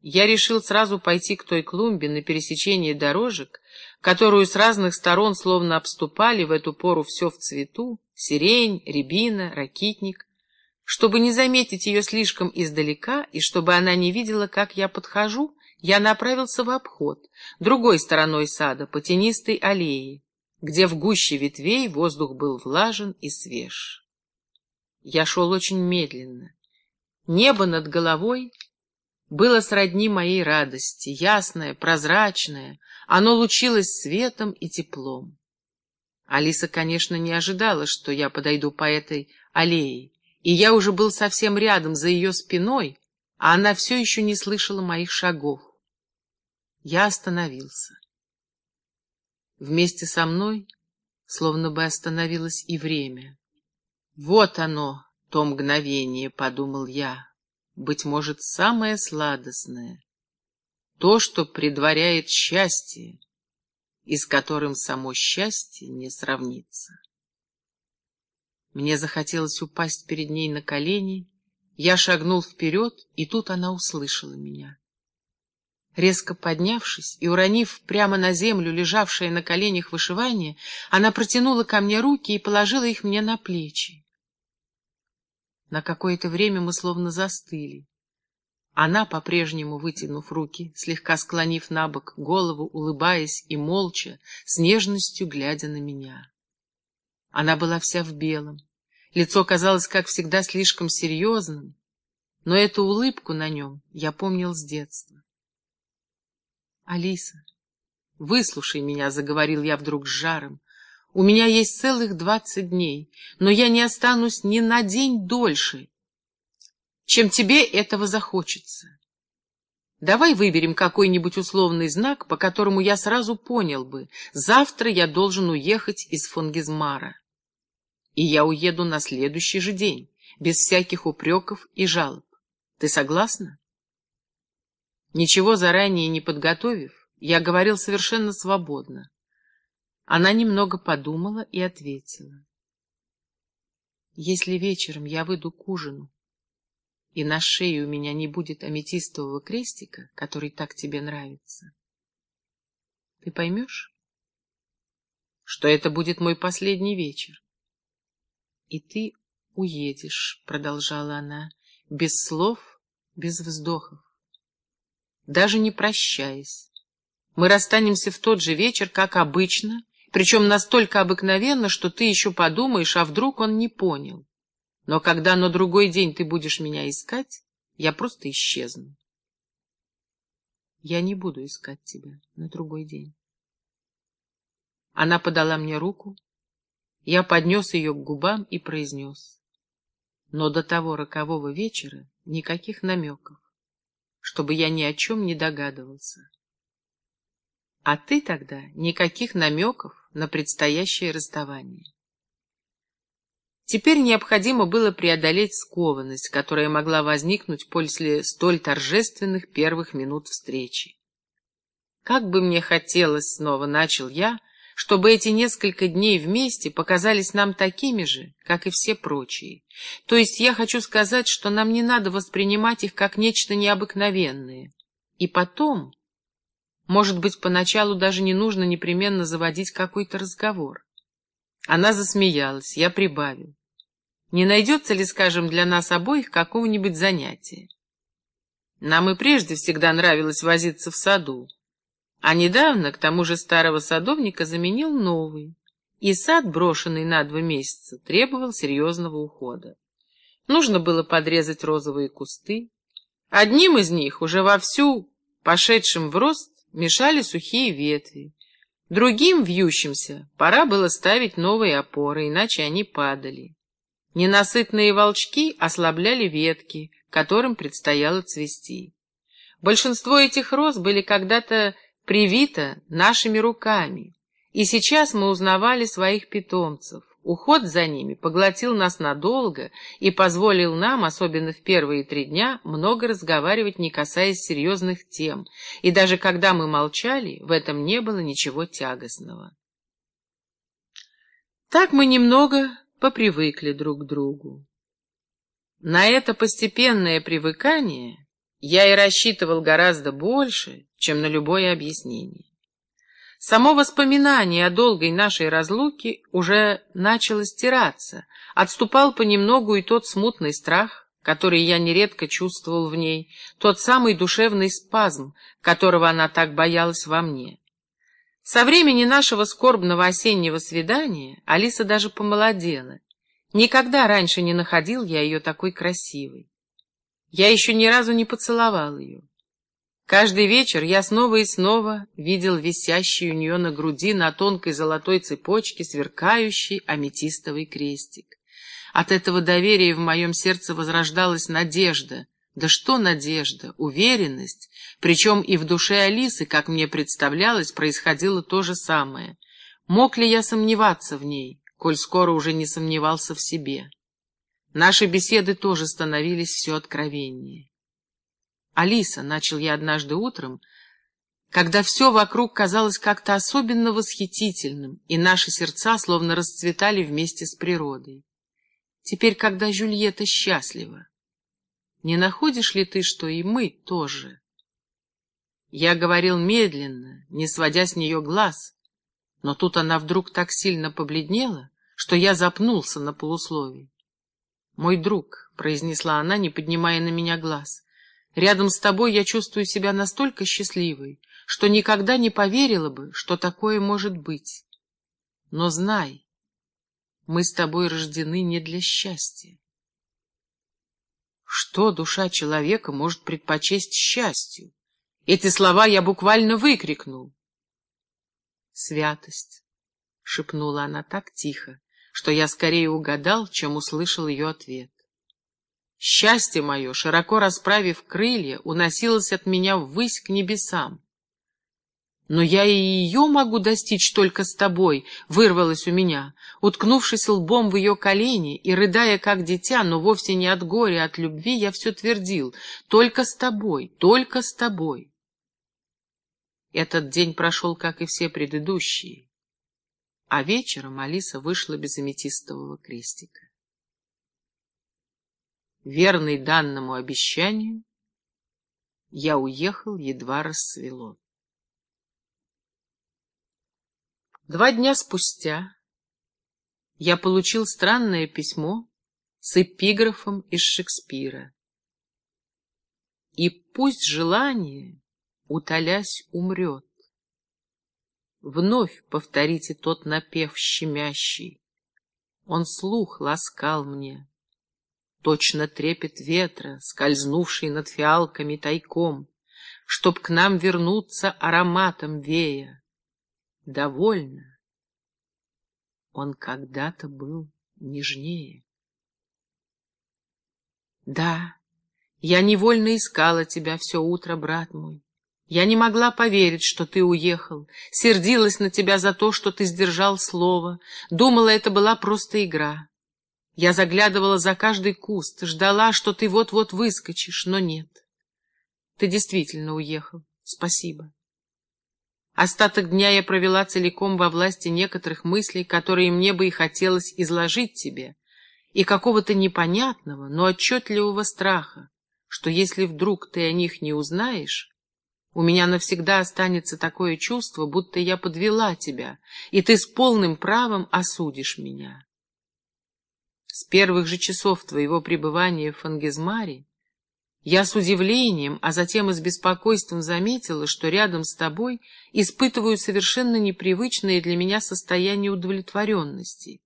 я решил сразу пойти к той клумбе на пересечении дорожек, которую с разных сторон словно обступали в эту пору все в цвету, сирень, рябина, ракитник, чтобы не заметить ее слишком издалека и чтобы она не видела, как я подхожу, я направился в обход, другой стороной сада, по тенистой аллее, где в гуще ветвей воздух был влажен и свеж. Я шел очень медленно. Небо над головой было сродни моей радости, ясное, прозрачное, оно лучилось светом и теплом. Алиса, конечно, не ожидала, что я подойду по этой аллее, и я уже был совсем рядом, за ее спиной, а она все еще не слышала моих шагов. Я остановился. Вместе со мной словно бы остановилось и время. Вот оно, то мгновение, — подумал я быть может, самое сладостное, то, что предваряет счастье, и с которым само счастье не сравнится. Мне захотелось упасть перед ней на колени, я шагнул вперед, и тут она услышала меня. Резко поднявшись и уронив прямо на землю лежавшее на коленях вышивание, она протянула ко мне руки и положила их мне на плечи. На какое-то время мы словно застыли. Она, по-прежнему вытянув руки, слегка склонив на бок голову, улыбаясь и молча, с нежностью глядя на меня. Она была вся в белом. Лицо казалось, как всегда, слишком серьезным, но эту улыбку на нем я помнил с детства. «Алиса, выслушай меня», — заговорил я вдруг с жаром. У меня есть целых двадцать дней, но я не останусь ни на день дольше, чем тебе этого захочется. Давай выберем какой-нибудь условный знак, по которому я сразу понял бы, завтра я должен уехать из Фонгизмара. И я уеду на следующий же день, без всяких упреков и жалоб. Ты согласна? Ничего заранее не подготовив, я говорил совершенно свободно. Она немного подумала и ответила. Если вечером я выйду к ужину, и на шее у меня не будет аметистового крестика, который так тебе нравится, ты поймешь, что это будет мой последний вечер? И ты уедешь, — продолжала она, — без слов, без вздохов, даже не прощаясь. Мы расстанемся в тот же вечер, как обычно, причем настолько обыкновенно, что ты еще подумаешь, а вдруг он не понял. Но когда на другой день ты будешь меня искать, я просто исчезну. Я не буду искать тебя на другой день. Она подала мне руку, я поднес ее к губам и произнес. Но до того рокового вечера никаких намеков, чтобы я ни о чем не догадывался. А ты тогда никаких намеков на предстоящее расставание. Теперь необходимо было преодолеть скованность, которая могла возникнуть после столь торжественных первых минут встречи. Как бы мне хотелось, снова начал я, чтобы эти несколько дней вместе показались нам такими же, как и все прочие. То есть я хочу сказать, что нам не надо воспринимать их как нечто необыкновенное. И потом, может быть, поначалу даже не нужно непременно заводить какой-то разговор. Она засмеялась, я прибавил. Не найдется ли, скажем, для нас обоих какого-нибудь занятия? Нам и прежде всегда нравилось возиться в саду. А недавно, к тому же, старого садовника заменил новый. И сад, брошенный на два месяца, требовал серьезного ухода. Нужно было подрезать розовые кусты. Одним из них, уже вовсю пошедшим в рост, мешали сухие ветви. Другим вьющимся пора было ставить новые опоры, иначе они падали. Ненасытные волчки ослабляли ветки, которым предстояло цвести. Большинство этих роз были когда-то привито нашими руками, и сейчас мы узнавали своих питомцев. Уход за ними поглотил нас надолго и позволил нам, особенно в первые три дня, много разговаривать, не касаясь серьезных тем, и даже когда мы молчали, в этом не было ничего тягостного. Так мы немного попривыкли друг к другу. На это постепенное привыкание Я и рассчитывал гораздо больше, чем на любое объяснение. Само воспоминание о долгой нашей разлуке уже начало стираться, отступал понемногу и тот смутный страх, который я нередко чувствовал в ней, тот самый душевный спазм, которого она так боялась во мне. Со времени нашего скорбного осеннего свидания Алиса даже помолодела. Никогда раньше не находил я ее такой красивой. Я еще ни разу не поцеловал ее. Каждый вечер я снова и снова видел висящий у нее на груди на тонкой золотой цепочке сверкающий аметистовый крестик. От этого доверия в моем сердце возрождалась надежда. Да что надежда? Уверенность. Причем и в душе Алисы, как мне представлялось, происходило то же самое. Мог ли я сомневаться в ней, коль скоро уже не сомневался в себе? Наши беседы тоже становились все откровеннее. «Алиса», — начал я однажды утром, когда все вокруг казалось как-то особенно восхитительным, и наши сердца словно расцветали вместе с природой. Теперь, когда Жюльетта счастлива, не находишь ли ты, что и мы тоже? Я говорил медленно, не сводя с нее глаз, но тут она вдруг так сильно побледнела, что я запнулся на полусловии. «Мой друг», — произнесла она, не поднимая на меня глаз, Рядом с тобой я чувствую себя настолько счастливой, что никогда не поверила бы, что такое может быть. Но знай, мы с тобой рождены не для счастья. Что душа человека может предпочесть счастью? Эти слова я буквально выкрикнул. «Святость», — шепнула она так тихо, что я скорее угадал, чем услышал ее ответ. Счастье мое, широко расправив крылья, уносилось от меня ввысь к небесам. «Но я и ее могу достичь только с тобой», — вырвалось у меня, уткнувшись лбом в ее колени и рыдая как дитя, но вовсе не от горя, а от любви, я все твердил «только с тобой, только с тобой». Этот день прошел, как и все предыдущие, а вечером Алиса вышла без аметистового крестика верный данному обещанию, я уехал, едва рассвело. Два дня спустя я получил странное письмо с эпиграфом из Шекспира. И пусть желание, утолясь, умрет. Вновь повторите тот напев щемящий. Он слух ласкал мне, Точно трепет ветра, скользнувший над фиалками тайком, Чтоб к нам вернуться ароматом вея. Довольно. Он когда-то был нежнее. Да, я невольно искала тебя все утро, брат мой. Я не могла поверить, что ты уехал, сердилась на тебя за то, что ты сдержал слово, думала, это была просто игра. Я заглядывала за каждый куст, ждала, что ты вот-вот выскочишь, но нет. Ты действительно уехал. Спасибо. Остаток дня я провела целиком во власти некоторых мыслей, которые мне бы и хотелось изложить тебе, и какого-то непонятного, но отчетливого страха, что если вдруг ты о них не узнаешь, у меня навсегда останется такое чувство, будто я подвела тебя, и ты с полным правом осудишь меня. С первых же часов твоего пребывания в Фангизмаре я с удивлением, а затем и с беспокойством заметила, что рядом с тобой испытываю совершенно непривычное для меня состояние удовлетворенности.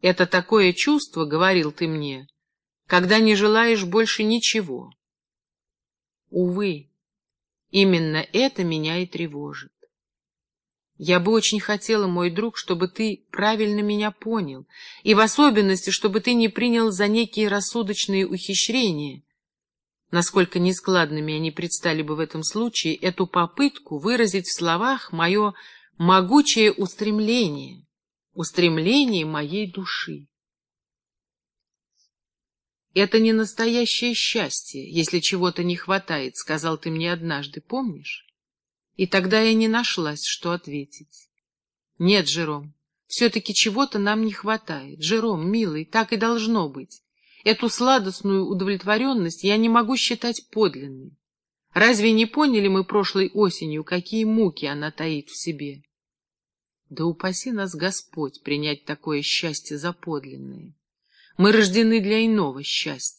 Это такое чувство, — говорил ты мне, — когда не желаешь больше ничего. Увы, именно это меня и тревожит. Я бы очень хотела, мой друг, чтобы ты правильно меня понял, и в особенности, чтобы ты не принял за некие рассудочные ухищрения, насколько нескладными они предстали бы в этом случае, эту попытку выразить в словах мое могучее устремление, устремление моей души. «Это не настоящее счастье, если чего-то не хватает», — сказал ты мне однажды, помнишь? И тогда я не нашлась, что ответить. Нет, Жером, все-таки чего-то нам не хватает. Жером, милый, так и должно быть. Эту сладостную удовлетворенность я не могу считать подлинной. Разве не поняли мы прошлой осенью, какие муки она таит в себе? Да упаси нас Господь принять такое счастье за подлинное. Мы рождены для иного счастья.